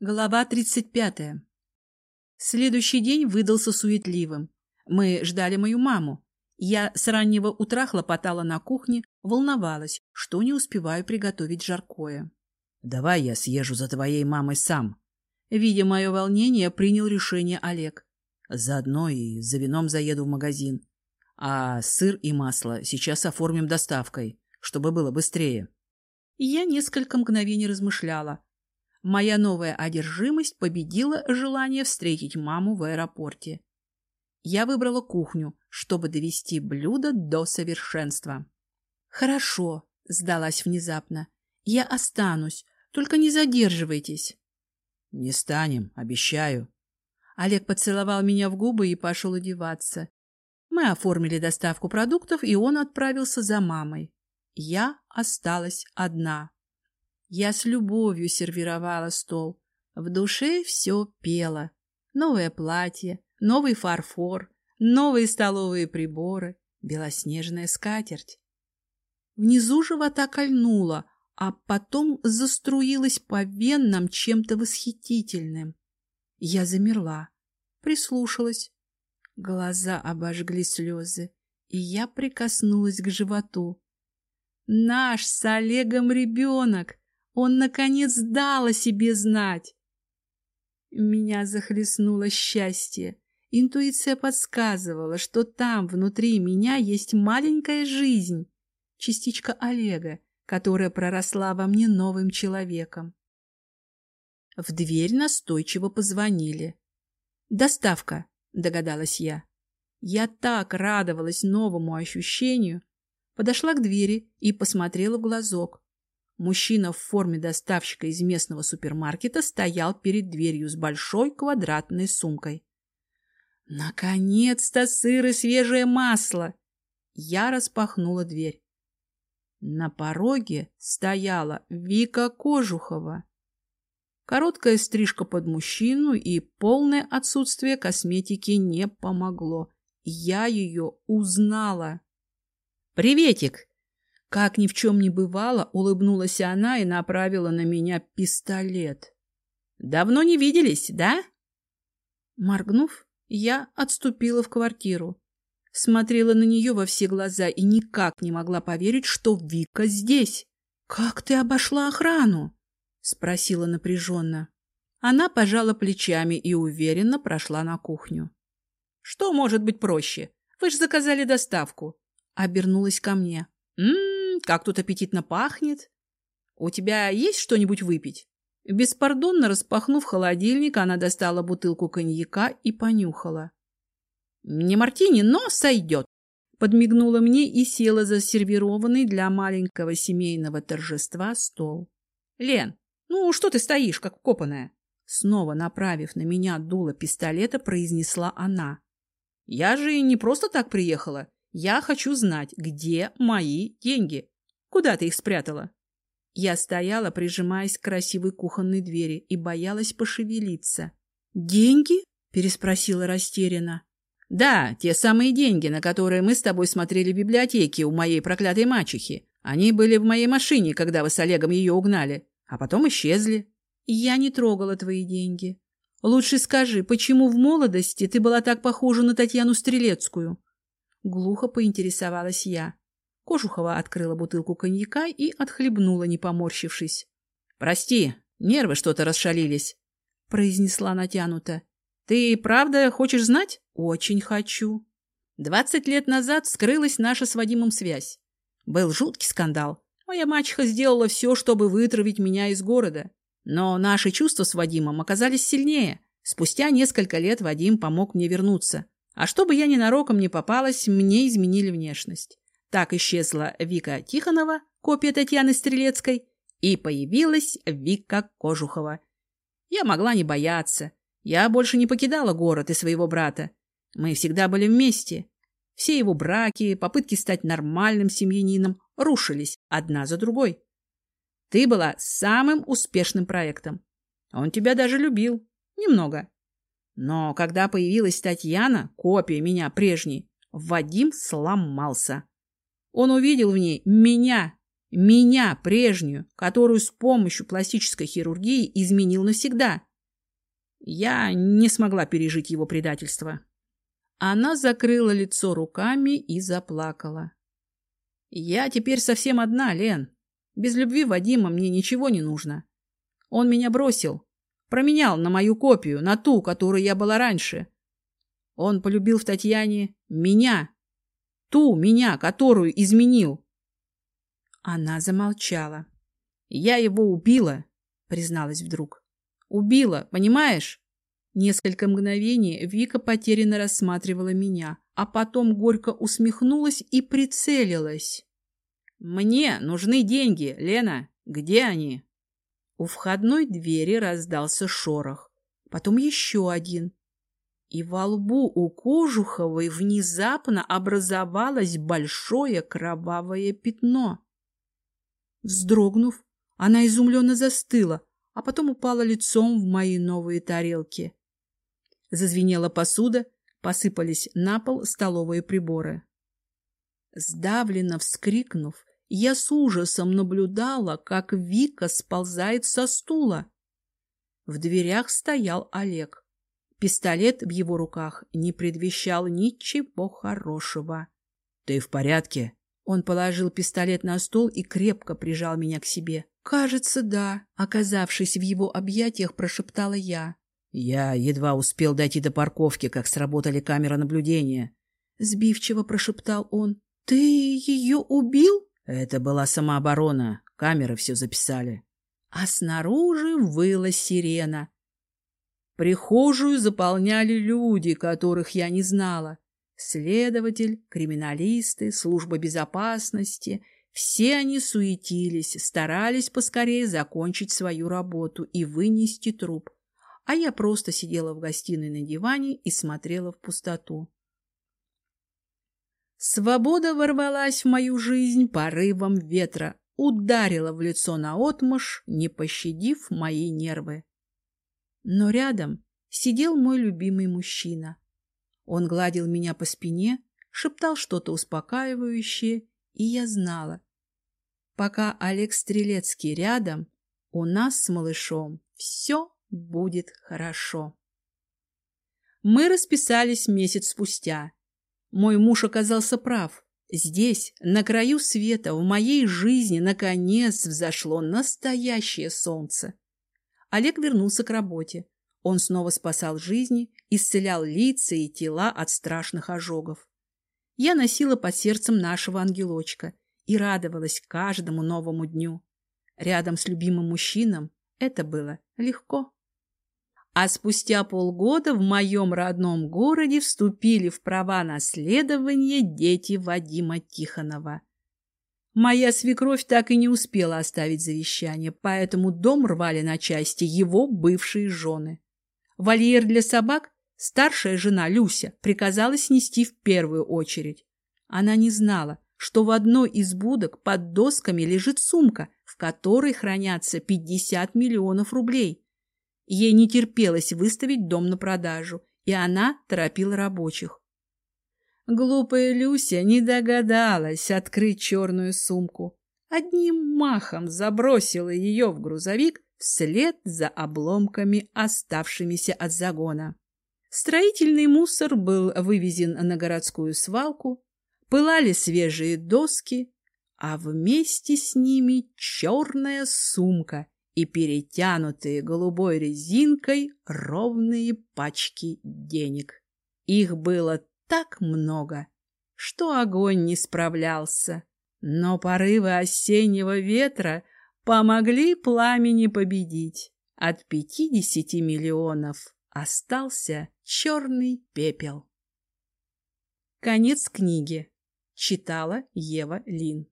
Глава 35. Следующий день выдался суетливым. Мы ждали мою маму. Я с раннего утра хлопотала на кухне, волновалась, что не успеваю приготовить жаркое. «Давай я съезжу за твоей мамой сам». Видя мое волнение, принял решение Олег. «Заодно и за вином заеду в магазин. А сыр и масло сейчас оформим доставкой, чтобы было быстрее». Я несколько мгновений размышляла, Моя новая одержимость победила желание встретить маму в аэропорте. Я выбрала кухню, чтобы довести блюдо до совершенства. «Хорошо», — сдалась внезапно. «Я останусь, только не задерживайтесь». «Не станем, обещаю». Олег поцеловал меня в губы и пошел одеваться. Мы оформили доставку продуктов, и он отправился за мамой. Я осталась одна. Я с любовью сервировала стол. В душе все пело. Новое платье, новый фарфор, новые столовые приборы, белоснежная скатерть. Внизу живота кольнуло, а потом заструилась по венам чем-то восхитительным. Я замерла, прислушалась. Глаза обожгли слезы, и я прикоснулась к животу. Наш с Олегом ребенок! Он, наконец, дал о себе знать. Меня захлестнуло счастье. Интуиция подсказывала, что там, внутри меня, есть маленькая жизнь, частичка Олега, которая проросла во мне новым человеком. В дверь настойчиво позвонили. «Доставка», — догадалась я. Я так радовалась новому ощущению. Подошла к двери и посмотрела в глазок. Мужчина в форме доставщика из местного супермаркета стоял перед дверью с большой квадратной сумкой. Наконец-то сыр и свежее масло! Я распахнула дверь. На пороге стояла Вика Кожухова. Короткая стрижка под мужчину и полное отсутствие косметики не помогло. Я ее узнала. «Приветик!» Как ни в чем не бывало, улыбнулась она и направила на меня пистолет. «Давно не виделись, да?» Моргнув, я отступила в квартиру. Смотрела на нее во все глаза и никак не могла поверить, что Вика здесь. «Как ты обошла охрану?» — спросила напряженно. Она пожала плечами и уверенно прошла на кухню. «Что может быть проще? Вы же заказали доставку!» Обернулась ко мне. «М-м-м!» Как тут аппетитно пахнет. У тебя есть что-нибудь выпить? Беспардонно распахнув холодильник, она достала бутылку коньяка и понюхала. Не мартини, но сойдет. Подмигнула мне и села за сервированный для маленького семейного торжества стол. Лен, ну что ты стоишь, как копаная? Снова направив на меня дуло пистолета, произнесла она. Я же не просто так приехала. Я хочу знать, где мои деньги. Куда ты их спрятала? Я стояла, прижимаясь к красивой кухонной двери, и боялась пошевелиться. «Деньги?» — переспросила растерянно. «Да, те самые деньги, на которые мы с тобой смотрели в библиотеке у моей проклятой мачехи. Они были в моей машине, когда вы с Олегом ее угнали, а потом исчезли». «Я не трогала твои деньги. Лучше скажи, почему в молодости ты была так похожа на Татьяну Стрелецкую?» Глухо поинтересовалась я. Кожухова открыла бутылку коньяка и отхлебнула, не поморщившись. — Прости, нервы что-то расшалились, — произнесла натянуто. — Ты правда хочешь знать? — Очень хочу. Двадцать лет назад скрылась наша с Вадимом связь. Был жуткий скандал. Моя мачеха сделала все, чтобы вытравить меня из города. Но наши чувства с Вадимом оказались сильнее. Спустя несколько лет Вадим помог мне вернуться. А чтобы я ненароком не попалась, мне изменили внешность. Так исчезла Вика Тихонова, копия Татьяны Стрелецкой, и появилась Вика Кожухова. Я могла не бояться. Я больше не покидала город и своего брата. Мы всегда были вместе. Все его браки, попытки стать нормальным семьянином рушились одна за другой. Ты была самым успешным проектом. Он тебя даже любил. Немного. Но когда появилась Татьяна, копия меня прежней, Вадим сломался. Он увидел в ней меня, Меня, прежнюю, которую с помощью пластической хирургии изменил навсегда. Я не смогла пережить его предательство. Она закрыла лицо руками и заплакала. Я теперь совсем одна, Лен. Без любви Вадима мне ничего не нужно. Он меня бросил, променял на мою копию, на ту, которой я была раньше. Он полюбил в Татьяне меня, ту меня, которую изменил. Она замолчала. Я его убила, призналась вдруг. Убила, понимаешь? Несколько мгновений Вика потерянно рассматривала меня, а потом горько усмехнулась и прицелилась. «Мне нужны деньги, Лена. Где они?» У входной двери раздался шорох, потом еще один. И во лбу у Кожуховой внезапно образовалось большое кровавое пятно. Вздрогнув, она изумленно застыла, а потом упала лицом в мои новые тарелки. Зазвенела посуда, посыпались на пол столовые приборы. Сдавленно вскрикнув, я с ужасом наблюдала, как Вика сползает со стула. В дверях стоял Олег. Пистолет в его руках не предвещал ничего хорошего. — Ты в порядке? Он положил пистолет на стол и крепко прижал меня к себе. «Кажется, да», — оказавшись в его объятиях, прошептала я. Я едва успел дойти до парковки, как сработали камеры наблюдения. Сбивчиво прошептал он. «Ты ее убил?» Это была самооборона. Камеры все записали. А снаружи выла сирена. Прихожую заполняли люди, которых я не знала. Следователь, криминалисты, служба безопасности. Все они суетились, старались поскорее закончить свою работу и вынести труп а я просто сидела в гостиной на диване и смотрела в пустоту. Свобода ворвалась в мою жизнь порывом ветра, ударила в лицо наотмашь, не пощадив мои нервы. Но рядом сидел мой любимый мужчина. Он гладил меня по спине, шептал что-то успокаивающее, и я знала. Пока Олег Стрелецкий рядом, у нас с малышом все будет хорошо. Мы расписались месяц спустя. Мой муж оказался прав. Здесь, на краю света, в моей жизни, наконец взошло настоящее солнце. Олег вернулся к работе. Он снова спасал жизни, исцелял лица и тела от страшных ожогов. Я носила под сердцем нашего ангелочка и радовалась каждому новому дню. Рядом с любимым мужчином это было легко. А спустя полгода в моем родном городе вступили в права наследования дети Вадима Тихонова. Моя свекровь так и не успела оставить завещание, поэтому дом рвали на части его бывшие жены. Вольер для собак старшая жена Люся приказала снести в первую очередь. Она не знала, что в одной из будок под досками лежит сумка, в которой хранятся 50 миллионов рублей. Ей не терпелось выставить дом на продажу, и она торопила рабочих. Глупая Люся не догадалась открыть черную сумку. Одним махом забросила ее в грузовик вслед за обломками, оставшимися от загона. Строительный мусор был вывезен на городскую свалку, пылали свежие доски, а вместе с ними черная сумка и перетянутые голубой резинкой ровные пачки денег. Их было так много, что огонь не справлялся. Но порывы осеннего ветра помогли пламени победить. От пятидесяти миллионов остался черный пепел. Конец книги. Читала Ева Лин.